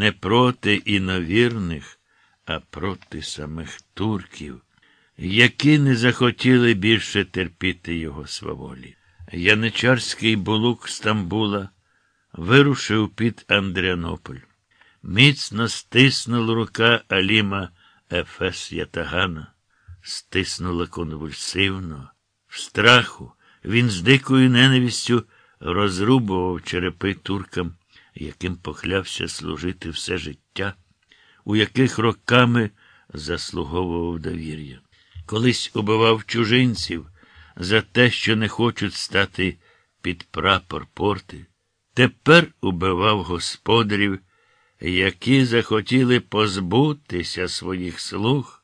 не проти іновірних, а проти самих турків, які не захотіли більше терпіти його сваволі. Яничарський булук Стамбула вирушив під Андріанополь. Міцно стиснула рука Аліма Ефес Ятагана, стиснула конвульсивно. В страху він з дикою ненавістю розрубував черепи туркам, яким поклявся служити все життя, у яких роками заслуговував довір'я. Колись убивав чужинців за те, що не хочуть стати під прапор порти. Тепер убивав господарів, які захотіли позбутися своїх слуг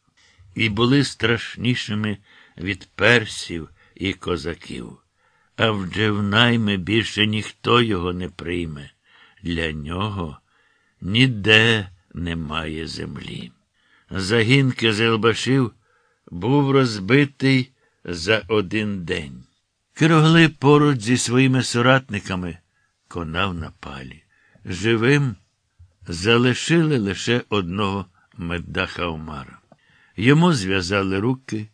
і були страшнішими від персів і козаків. А вже в найми більше ніхто його не прийме. Для нього ніде немає землі. Загін Кезелбашів був розбитий за один день. Кирогли поруч зі своїми соратниками конав на палі. Живим залишили лише одного меддаха Омара. Йому зв'язали руки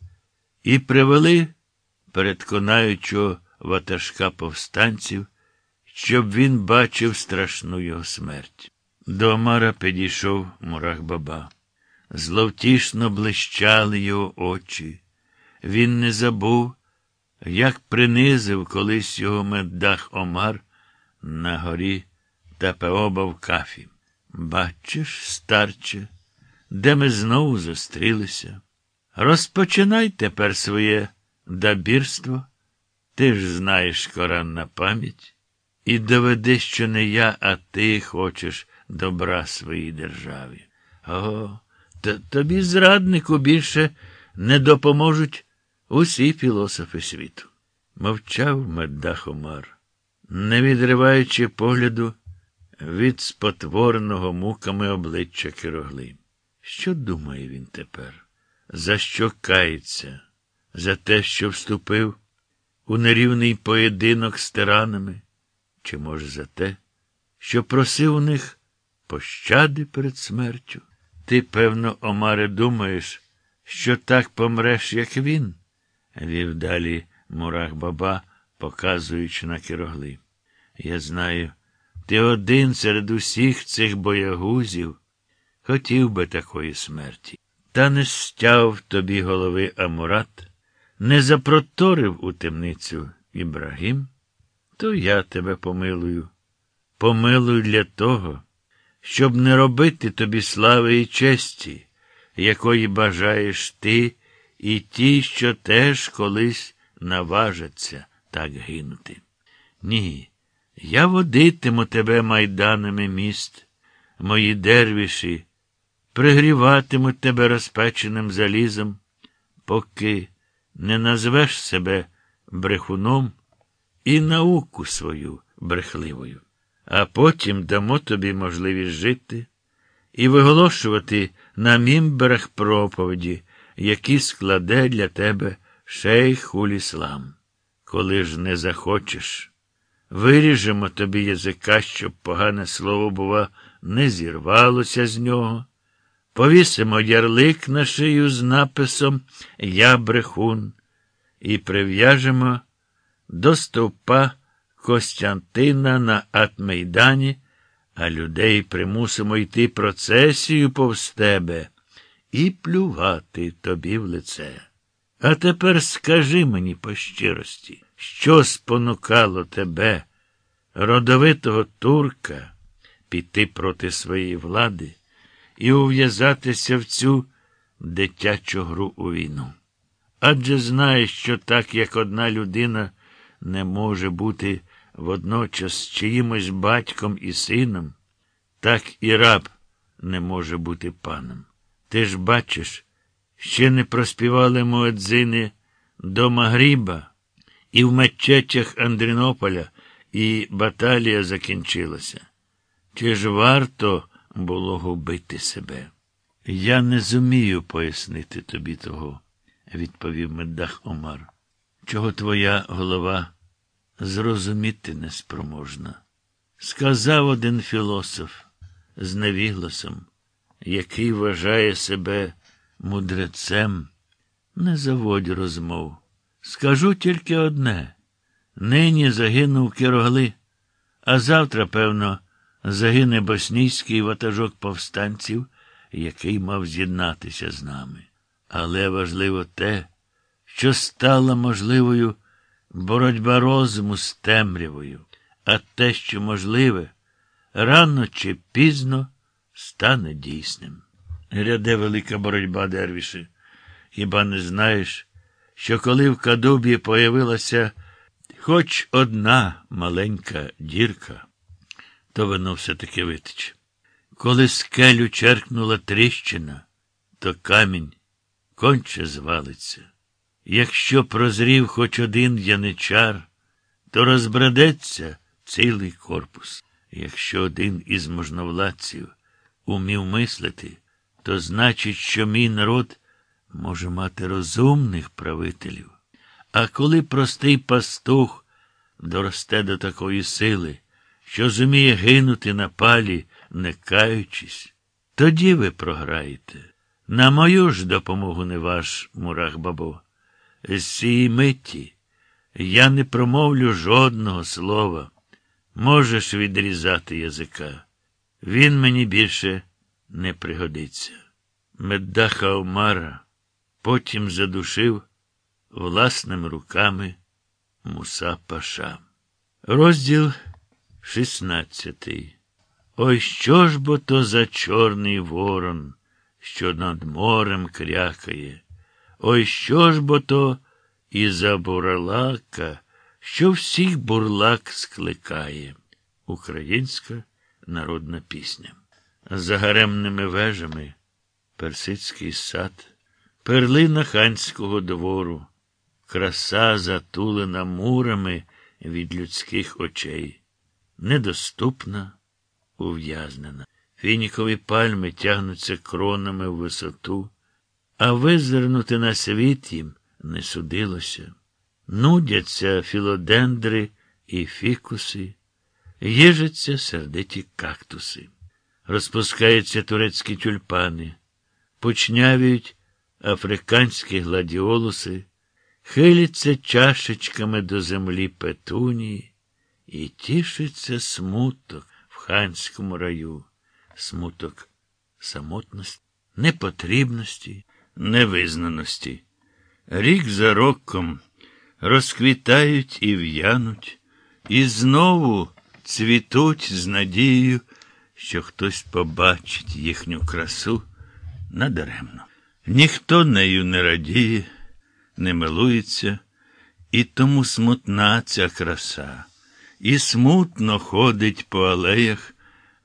і привели перед конаючого ватажка повстанців, щоб він бачив страшну його смерть. До Омара підійшов мурах баба. Зловтішно блищали його очі. Він не забув, як принизив колись його меддах Омар на горі Тапеоба в кафі. Бачиш, старче, де ми знову зустрілися. Розпочинай тепер своє дабірство. Ти ж знаєш Коран на пам'ять, і доведи, що не я, а ти хочеш добра своїй державі. О, т тобі, зраднику, більше не допоможуть усі філософи світу. Мовчав Меддах Омар, не відриваючи погляду від спотвореного муками обличчя Кирогли. Що думає він тепер? За що кається? За те, що вступив у нерівний поєдинок з тиранами? Чи, може, за те, що просив у них пощади перед смертю? Ти, певно, Омаре, думаєш, що так помреш, як він? вів далі мурах баба, показуючи на кирогли. Я знаю, ти один серед усіх цих боягузів хотів би такої смерті. Та не стяв тобі голови Амурат, не запроторив у темницю Ібрагім, то я тебе помилую. Помилую для того, щоб не робити тобі слави і честі, якої бажаєш ти і ті, що теж колись наважаться так гинути. Ні, я водитиму тебе майданами міст, мої дервіші, пригріватимуть тебе розпеченим залізом, поки не назвеш себе брехуном і науку свою брехливою, а потім дамо тобі можливість жити і виголошувати на мімберах проповіді, які складе для тебе шейх Уліслам. Коли ж не захочеш, виріжемо тобі язика, щоб погане слово, бува, не зірвалося з нього. Повісимо ярлик на шию з написом Я брехун і прив'яжемо до стовпа Костянтина на Атмейдані, а людей примусимо йти процесію повз тебе і плювати тобі в лице. А тепер скажи мені по щирості, що спонукало тебе, родовитого турка, піти проти своєї влади і ув'язатися в цю дитячу гру у війну. Адже знаєш, що так, як одна людина не може бути водночас чиїмось батьком і сином, так і раб не може бути паном. Ти ж бачиш, ще не проспівали муедзини до Магріба, і в мечетях Андрінополя і баталія закінчилася. Чи ж варто було губити себе? Я не зумію пояснити тобі того, відповів Меддах Омар, чого твоя голова зрозуміти неспроможна. Сказав один філософ з невігласом, який вважає себе мудрецем, не заводь розмов. Скажу тільки одне. Нині загинув Кирогли, а завтра, певно, загине боснійський ватажок повстанців, який мав з'єднатися з нами. Але важливо те, що стала можливою боротьба розуму з темрявою, а те, що можливе, рано чи пізно стане дійсним. Гряде велика боротьба, дервіші. Хіба не знаєш, що коли в кадубі появилася хоч одна маленька дірка, то воно все-таки витече. Коли скелю черкнула тріщина, то камінь конче звалиться. Якщо прозрів хоч один яничар, то розбрадеться цілий корпус. Якщо один із можновладців умів мислити, то значить, що мій народ може мати розумних правителів. А коли простий пастух доросте до такої сили, що зуміє гинути на палі, не каючись, тоді ви програєте. На мою ж допомогу не ваш, мурах бабо. З цієї митті я не промовлю жодного слова. Можеш відрізати язика. Він мені більше не пригодиться. Меддаха Омара потім задушив власними руками Муса Паша. Розділ шістнадцятий. Ой що ж бо то за чорний ворон, що над морем крякає? Ой що ж бо то і за бурлака, що всіх бурлак скликає. Українська народна пісня. За гаремними вежами персидський сад, перлина ханського двору, краса затулена мурами від людських очей, недоступна, ув'язнена. Фінікові пальми тягнуться кронами в висоту, а визирнути на світ їм не судилося. Нудяться філодендри і фікуси, їжаться сердиті кактуси, розпускаються турецькі тюльпани, почнявіють африканські гладіолуси, хиляться чашечками до землі петунії і тішиться смуток в ханському раю, смуток самотності, непотрібності, невизнаності. Рік за роком розквітають і в'януть, і знову цвітуть з надією, що хтось побачить їхню красу надаремно. Ніхто нею не радіє, не милується, і тому смутна ця краса, і смутно ходить по алеях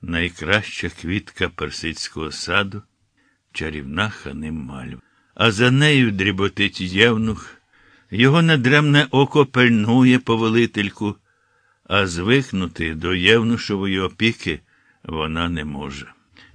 найкраща квітка персидського саду, чарівна ханим мальва. А за нею дріботить євнух, його надремне око пильнує повелительку, а звикнути до євнушової опіки вона не може.